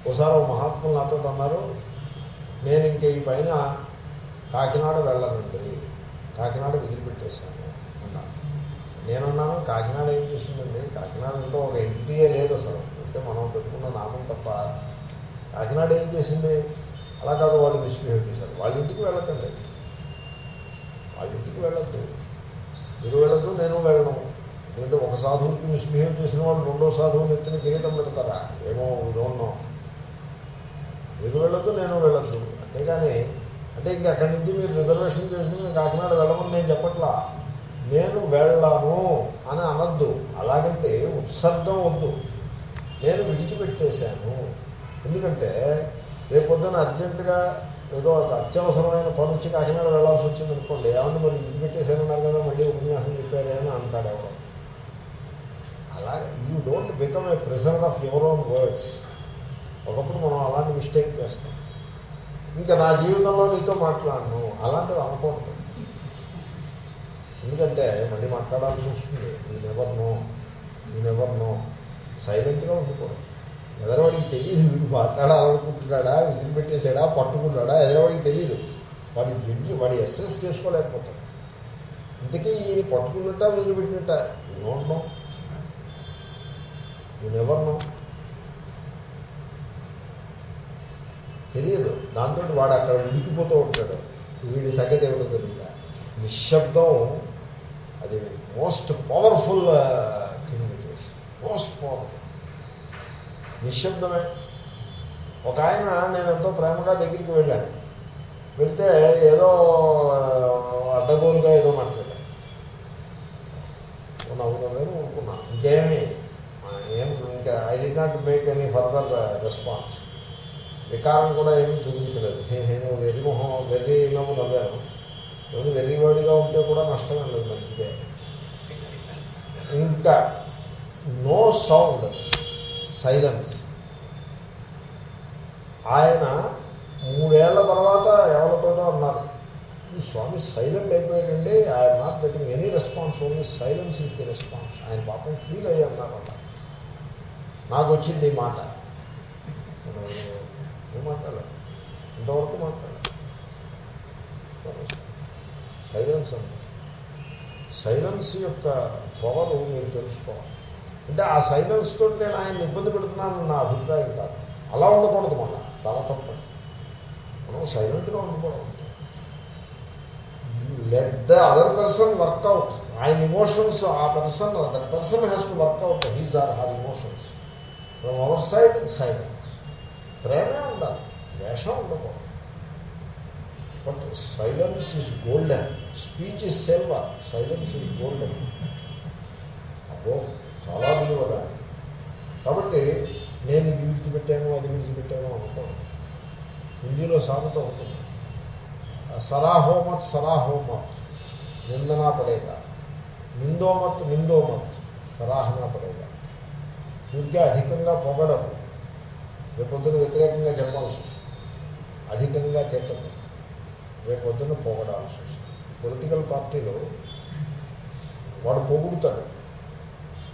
ఒకసారి ఓ మహాత్ములు నాతో అన్నారు నేను ఇంక ఈ పైన కాకినాడ వెళ్ళనండి. కాకినాడ విదిలిపెట్టేశాను నేనున్నాను కాకినాడ ఏం చేసిందండి? కాకినాడ ఒక ఎంటిటీయే లేదు అసలు. అంటే మనం పెట్టుకున్న నామం తప్ప. కాకినాడ ఏం చేసింది? అలా కాదు వాళ్ళు మిస్బిహేవ్ చేశారు వాళ్ళ ఇంటికి వెళ్ళకండి. వాళ్ళ ఇంటికి వెళ్ళద్దు. మీరు వెళ్ళద్దు నేను వెళ్ళను. ఎందుకంటే ఒక సాధువుకి మిస్బిహేవ్ చేసిన వాళ్ళు రెండో సాధువుని ఎత్తున కిరీటం పెడతారా? ఏమో డోన్నో మీరు వెళ్ళొద్దు నేను వెళ్ళొద్దు. అంతేగాని అంటే ఇంకా అక్కడి నుంచి మీరు రిజర్వేషన్ చేసుకుని కాకినాడ వెళ్ళమని నేను చెప్పట్లా. నేను వెళ్ళను అని అనద్దు. అలాగంటే ఉత్సర్గం వద్దు. నేను విడిచిపెట్టేశాను. ఎందుకంటే రేపొద్దున అర్జెంటుగా ఏదో ఒక అత్యవసరమైన పని వచ్చి కాకినాడ వెళ్ళాల్సి వచ్చింది అనుకోండి. ఏమన్నా మరి విడిచిపెట్టేశానన్నారు కదా మళ్ళీ ఉపన్యాసం చెప్పారు అని అంటాడు ఎవరు. అలాగే you don't become a preserve of your own words ఒకప్పుడు మనం అలాంటి మిస్టేక్ చేస్తాం. ఇంకా నా జీవితంలో నీతో మాట్లాడను. అలాంటివి అనుకోండి ఎందుకంటే మళ్ళీ మాట్లాడాల్సి వస్తుంది. నేను ఎవరినో నేను ఎవరినో సైలెంట్గా ఉండిపోవడం. ఎదరవాడికి తెలియదు వీడు మాట్లాడాలనుకుంటున్నాడా? విదిలిపెట్టేశాడా? పట్టుకున్నాడా? ఎదరవాడికి తెలియదు వాడి జడ్జి వాడి ఎస్ఎస్ చేసుకోలేకపోతాడు. ఇంతకీ ఈయన పట్టుకున్నట్ట వదిలిపెట్టినట్ట? నో నేను ఎవరినో తెలియదు దాంతో వాడు అక్కడ ఉడికిపోతూ ఉంటాడు. వీడి సంగతి ఎవరు తెలియదా? నిశ్శబ్దం అది most powerful thing it is most powerful నిశ్శబ్దమే ఒక ఆయన నేను ఎంతో ప్రేమగా దగ్గరికి వెళ్ళాను వెళ్తే ఏదో అడ్డగోలుగా ఏదో మాట్లాడాను నవ్వుతున్నాను ఊరుకున్నా ఇంకేమీ ఏం ఇంకా I did not make any further response వికారం కూడా ఏమీ చూపించలేదు నేను వెర్రి మొహం వెర్రి నవ్వు నవ్వాను తెలియవాడిగా ఉంటే కూడా నష్టమే లేదు మంచిదే. ఇంకా నో సౌండ్ సైలెన్స్. ఆయన మూడేళ్ళ తర్వాత ఎవరితోటో అన్నారు ఈ స్వామి సైలెంట్ అయిపోయాడండి ఆయన not getting any response only silence is the response ఆయన పాపం ఫీల్ అయ్యారన్నమాట. నాకు వచ్చింది ఈ మాట. ఏం మాట్లాడాలి ఇంతవరకు మాట్లాడాలి సైలెన్స్ అంటే సైలెన్స్ యొక్క పవర్ మీరు తెలుసుకోవాలి. అంటే ఆ సైలెన్స్ తోటి నేను ఆయన ఇబ్బంది పెడుతున్నాను నా అభిప్రాయం కాదు. అలా ఉండకూడదు మన చాలా తప్పదు మనం సైలెంట్గా ఉండకూడదు. Let the other person work out ఆయన ఇమోషన్స్ ఆ person that person has to work out his or her emotions from our side silence ప్రేమే ఉండాలి. ద్వేషం ఉండకూడదు. But silence is golden speech is silver silence is golden అబ్బో చాలా విలువగా కాబట్టి నేను ఇది విడిచిపెట్టాను అది విడిచిపెట్టాను అనుకోను హిందీలో సామెత ఉంటుంది. సరాహోమత్ సరాహోమత్. నిందనా పడేగా నిందోమత్ నిందోమత్. సరాహనా పడేగా ఊరికే అధికంగా పొగడం రేపొద్దున వ్యతిరేకంగా చెప్పాల్సి అధికంగా అధికంగా రేపు పొద్దున్న పొగడాల్సి వస్తుంది. పొలిటికల్ పార్టీలో వాడు పొగుడుతాడు.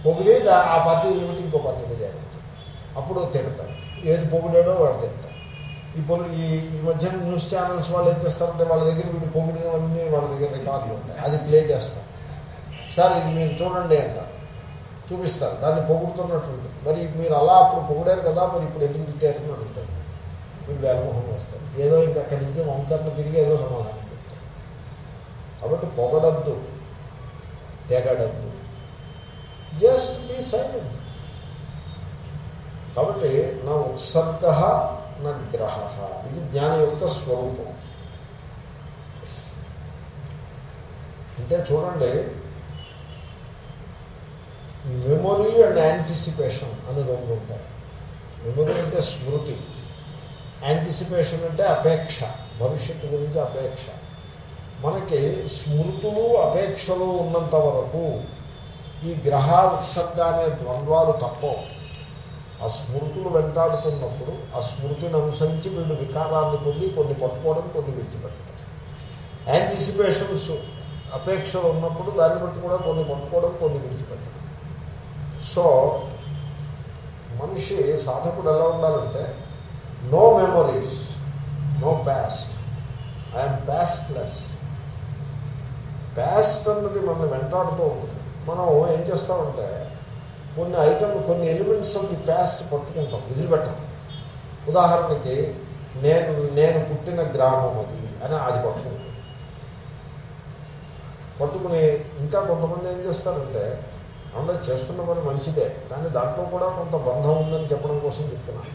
పొగిడి ఆ పార్టీ ఏమిటి ఇంకో పార్టీలో చేరుతాడు అప్పుడు తిడతాడు. ఏది పొగిడాడో వాడు తిడతాడు. ఇప్పుడు ఈ ఈ మధ్య న్యూస్ ఛానల్స్ వాళ్ళు ఏం చేస్తారంటే వాళ్ళ దగ్గర వీడు పొగిడినవన్నీ వాళ్ళ దగ్గర రికార్డులు ఉంటాయి. అది ప్లే చేస్తారు. సార్ ఇది మీరు చూడండి అంటారు చూపిస్తారు. దాన్ని పొగుడుతున్నట్టు మరి మీరు అలా అప్పుడు పొగిడారు కదా మరి ఇప్పుడు ఎందుకు తిట్టారని అడుగుతారు. మీకు వ్యామోహం వస్తారు ఏదో ఇంకా అక్కడి నుంచి వంకర్లు తిరిగి ఏదో సమాధానం చెప్తారు. కాబట్టి పొగడద్దు తెగడద్దు. జస్ట్ బీ సైలెంట్ కాబట్టి నా ఉత్సర్గ నా గ్రహ. ఇది జ్ఞాన యొక్క స్వరూపం. అంటే చూడండి మెమొరీ అండ్ యాంటిసిపేషన్ అని రెండు ఉంటాయి. మెమొరీ అంటే స్మృతి. యాంటిసిపేషన్ అంటే అపేక్ష. భవిష్యత్తు గురించి అపేక్ష. మనకి స్మృతులు అపేక్షలు ఉన్నంత వరకు ఈ గ్రహ ఉత్సర్గ అనే ద్వంద్వాలు తప్పవు. ఆ స్మృతులు వెంటాడుతున్నప్పుడు ఆ స్మృతిని అనుసరించి వీళ్ళు వికారాన్ని పొంది కొన్ని పట్టుకోవడం కొన్ని విడిచిపెట్టడం యాంటిసిపేషన్స్ అపేక్షలు ఉన్నప్పుడు దాన్ని బట్టి కూడా కొన్ని పట్టుకోవడం కొన్ని విడిచిపెట్టడం సో మనిషి సాధకుడు ఎలా ఉండాలంటే no memories no past I'm pastless past అన్నది మనం వెంటాడుతూ ఉంటుంది. మనం ఏం చేస్తామంటే కొన్ని ఐటమ్ కొన్ని ఎలిమెంట్స్ ఆఫ్ ది ప్యాస్ట్ పట్టుకుంటాం వదిలిపెట్టాం. ఉదాహరణకి నేను నేను పుట్టిన గ్రామం అది అని అది పట్టుకుంటాం. పట్టుకుని ఇంకా కొంతమంది ఏం చేస్తారంటే అందరూ చేస్తున్న పని మంచిదే కానీ దాంట్లో కూడా కొంత బంధం ఉందని చెప్పడం కోసం చెప్తున్నాను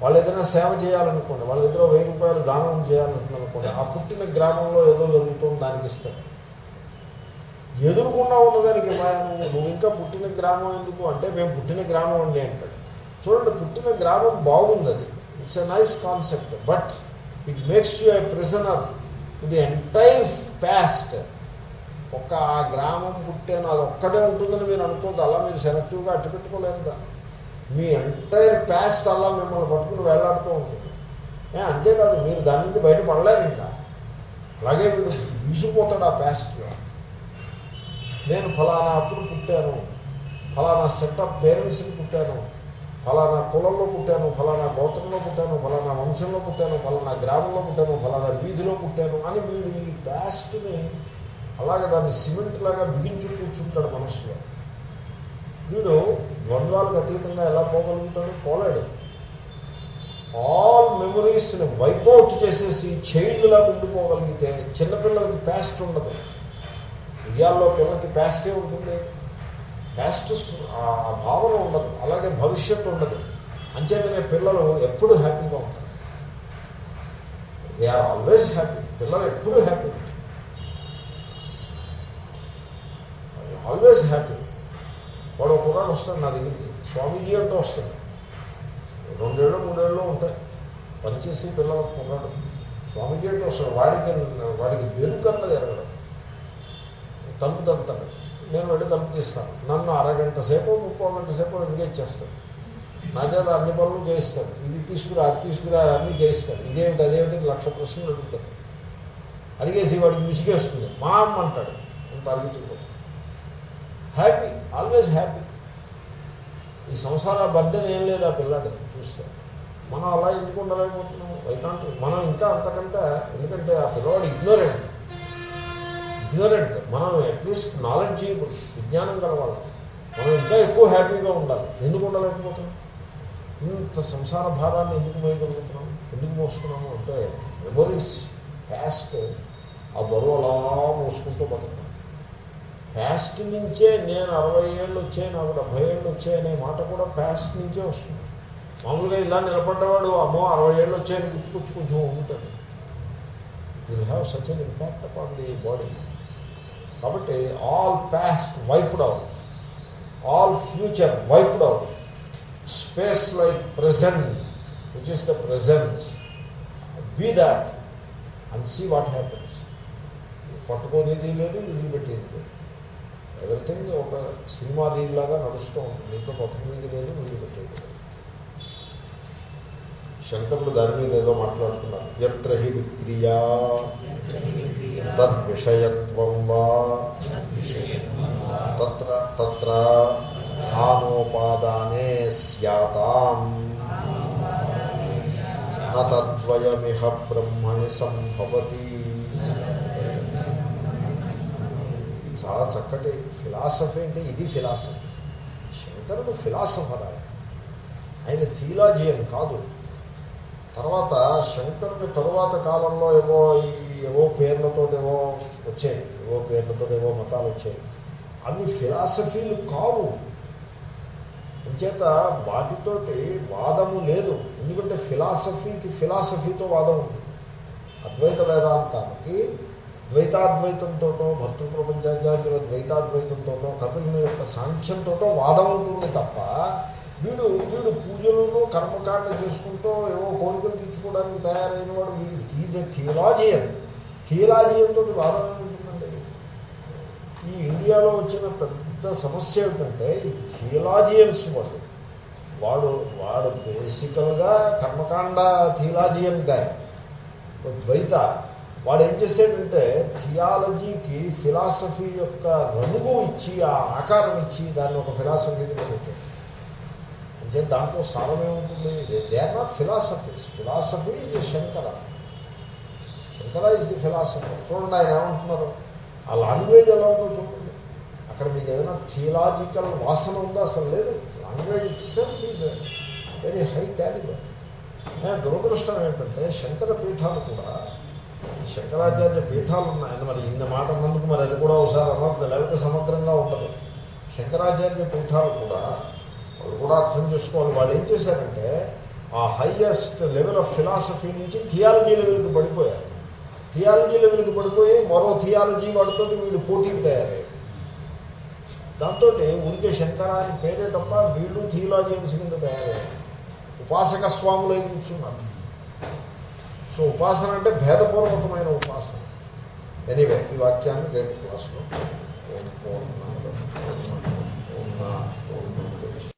వాళ్ళు ఏదైనా సేవ చేయాలనుకోండి వాళ్ళ దగ్గర వెయ్యి రూపాయలు దానం చేయాలనుకోండి ఆ పుట్టిన గ్రామంలో ఏదో జరుగుతుంది దానికి ఇస్తారు. ఎదురుకుండా ఉన్నదానికి నువ్వు ఇంకా పుట్టిన గ్రామం ఎందుకు? అంటే మేము పుట్టిన గ్రామం అండి అంటాడు. చూడండి పుట్టిన గ్రామం బాగుంది అది. It's a nice concept but it makes you a prisoner ఇది ఎంటైర్ ప్యాస్ట్ ఒక్క ఆ గ్రామం పుట్టాను అది ఒక్కటే ఉంటుందని మీరు అనుకోద్దు అలా మీరు సెలెక్టివ్గా అట్టు పెట్టుకోలేదు దాన్ని మీ ఎంటైర్ ప్యాస్ట్ అలా మిమ్మల్ని పట్టుకుని వెళ్ళాడుతూ ఉంటుంది. అంతేకాదు మీరు దాని నుంచి బయటపడలేరు ఇంకా. అలాగే మీరు విసిపోతాడు ఆ ప్యాస్ట్లో నేను ఫలానా అప్పుడు పుట్టాను ఫలానా సెట్ పేరెంట్స్ని పుట్టాను ఫలానా కులంలో పుట్టాను ఫలానా గోత్రంలో పుట్టాను ఫలానా వంశంలో పుట్టాను ఫలానా గ్రామంలో పుట్టాను ఫలానా వీధిలో పుట్టాను అని వీడు ఈ ప్యాస్ట్ని అలాగే దాన్ని సిమెంట్ లాగా బిగించు కూర్చుంటాడు మనసులో. వీడు ద్వంద్వాలకు అతీతంగా ఎలా పోగలుగుతాడు పోలేడు. ఆల్ మెమరీస్ని వైపౌట్ చేసేసి చైల్డ్లా ఉండిపోగలిగితే చిన్నపిల్లలకి ప్యాస్ట్ ఉండదు. ఉయ్యాల్లో పిల్లలకి ప్యాస్టే ఉంటుంది. ప్యాస్ట్ ఆ భావన ఉండదు. అలాగే భవిష్యత్తు ఉండదు. అంచేతనే పిల్లలు ఎప్పుడు హ్యాపీగా ఉంటారు. దే ఆర్ ఆల్వేస్ హ్యాపీ పిల్లలు ఎప్పుడు హ్యాపీ ఆల్వేస్ హ్యాపీ వాడు ఒక కుర్రాడు వస్తాడు నా దగ్గరికి. స్వామీజీ అంటూ వస్తాడు. రెండేళ్ళు మూడేళ్ళు ఉంటాయి. పనిచేసి పిల్లల కుర్రాడు స్వామీజీ అంటూ వస్తాడు. వాడికి వాడికి వెనుకన్నది ఎరగడం తలుపు తగ్గుతాడు నేను వెళ్ళి తలుపు తీస్తాను. నన్ను అరగంట సేపు ముప్పో గంట సేపు ఎంగేజ్ చేస్తాడు. నా చేత అన్ని పనులు చేయిస్తాడు. ఇది తీసుకురా అది తీసుకురా అన్నీ చేయిస్తాడు. ఇదేమిటి అదేమిటి లక్ష ప్రశ్నలు అడుగుతాడు. అడిగేసి వాడికి విసిగేస్తుంది. మా అమ్మ అంటాడు. అంత అడుగుతుంది హ్యాపీ ఆల్వేస్ హ్యాపీ. ఈ సంసార బద్దెన ఏం లేదు ఆ పిల్లాడు చూస్తే. మనం అలా ఎందుకు ఉండలేకపోతున్నాం? వైకాంట్ మనం ఇంకా అంతకంటే ఎందుకంటే ఆ పిల్లవాడు ఇగ్నోరెంట్ ఇగ్నోరెంట్ మనం అట్లీస్ట్ నాలెడ్జ్ విజ్ఞానం కలవాలి. మనం ఇంకా ఎక్కువ హ్యాపీగా ఉండాలి. ఎందుకు ఉండలేకపోతున్నాం? ఇంత సంసార భారాన్ని ఎందుకు మోయగలుగుతున్నాం? ఎందుకు మోసుకున్నాము అంటే మెమొరీస్ ప్యాస్ట్ ఆ బరువు అలా మోసుకుంటూ బతుకుతాం. ప్యాస్ట్ నుంచే నేను అరవై ఏళ్ళు వచ్చాయి నాకు డెబ్బై ఏళ్ళు వచ్చాయి అనే మాట కూడా ప్యాస్ట్ నుంచే వస్తుంది. మామూలుగా ఇలా నిలబడ్డవాడు అమ్మో అరవై ఏళ్ళు వచ్చాయని గుర్తుకొచ్చి కొంచెం ఉంటుంది will have such an impact upon the body కాబట్టి all past wiped out all future wiped out space like present which is the present be that and see what happens పట్టుకోనేది లేదు వదిలిపెట్టేది లేదు. ఎవరిథింగ్ ఒక సినిమా రీల్ లాగా నడుస్తూ ఉంటుంది ఇంకా మీద లేదు వదిలిపెట్టేది పెట్టేది శంకరులు దాని మీద ఏదో మాట్లాడుతున్నారు. ఎత్ర హి విక్రియా తద్విషయత్వం వా. తత్ర తత్ర ఆనోపాదానే స్యాతాం. నద్వయమిహ బ్రహ్మణి సంభవతి. చాలా చక్కటి ఫిలాసఫీ అంటే ఇది ఫిలాసఫీ. శంకరుడు ఫిలాసఫర్ ఆయన ఆయన థియలాజియన్ కాదు. తర్వాత శంకరుని తరువాత కాలంలో ఏవో ఈ ఏవో పేర్లతో ఏవో వచ్చాయి. ఏవో పేర్లతో ఏవో మతాలు వచ్చాయి. అవి ఫిలాసఫీలు కావు. అంచేత వాటితోటి వాదము లేదు. ఎందుకంటే ఫిలాసఫీకి ఫిలాసఫీతో వాదం ఉంది. అద్వైత వేదాంతానికి ద్వైతాద్వైతంతోటో భర్తృ ప్రపంచాచార్యుల ద్వైతాద్వైతంతోటో కపిలుని యొక్క సాంఖ్యంతో వాదం ఉంటుంది తప్ప వీడు వీడు పూజలను కర్మకాండ చేసుకుంటూ ఏవో కోరికలు తీర్చుకోవడానికి తయారైన వాడు. వీడు ఈజ్ ఎ థియలాజియన్ థియలాజియన్ వాదం ఏముంటుందండి ఈ ఇండియాలో వచ్చిన పెద్ద సమస్య ఏమిటంటే ఈ థియలాజియన్స్ వాడు వాడు వాడు బేసికల్గా కర్మకాండ థియలాజియన్ గాయ ద్వైత వాడు ఏం చేశాడంటే థియాలజీకి ఫిలాసఫీ యొక్క రంగు ఇచ్చి ఆ ఆకారం ఇచ్చి దాన్ని ఒక ఫిలాసఫీ కింద పెట్టాడు. అంటే దాంట్లో సారమే ఉంటుంది they are not philosophies philosophy is Shankara Shankara is the philosophy చూడండి ఆయన ఏమంటున్నారు? ఆ లాంగ్వేజ్ ఎలా ఉందో చూడండి అక్కడ మీకు ఏదైనా థియలాజికల్ వాసన ఉందా? అసలు లేదు. Language it is very high calibre దురదృష్టం ఏంటంటే శంకర పీఠాలు కూడా శంకరాచార్య పీఠాలు ఉన్నాయని మరి ఇన్ని మాట అన్నందుకు మరి అది కూడా ఒకసారి అనర్థం లేకపోతే సమగ్రంగా ఉండదు. శంకరాచార్య పీఠాలు కూడా వాళ్ళు కూడా అర్థం చేసుకోవాలి. వాళ్ళు ఏం చేశారంటే ఆ హైయెస్ట్ లెవెల్ ఆఫ్ ఫిలాసఫీ నుంచి థియాలజీ లెవెల్కి పడిపోయారు. థియాలజీ లెవెల్కి పడిపోయి మరో థియాలజీ వాడితో వీళ్ళు పోటీకి తయారయ్యారు. దాంతో ఉంటే శంకర అని పేరే తప్ప వీళ్ళు థియాలజీ కింద తయారయ్యారు. ఉపాసక స్వాములై కూర్చున్నారు. సో ఉపాసన అంటే భేదపూర్వకమైన ఉపాసన. ఎనీవే ఈ వాక్యాన్ని రేపు క్లాస్లో పూర్ణ